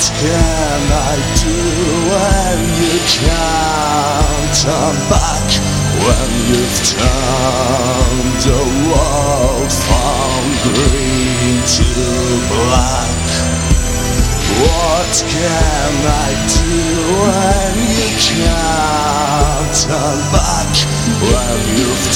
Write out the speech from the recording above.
What can I do when you can't turn back? When you've turned the world from green to black? What can I do when you can't turn back? When you've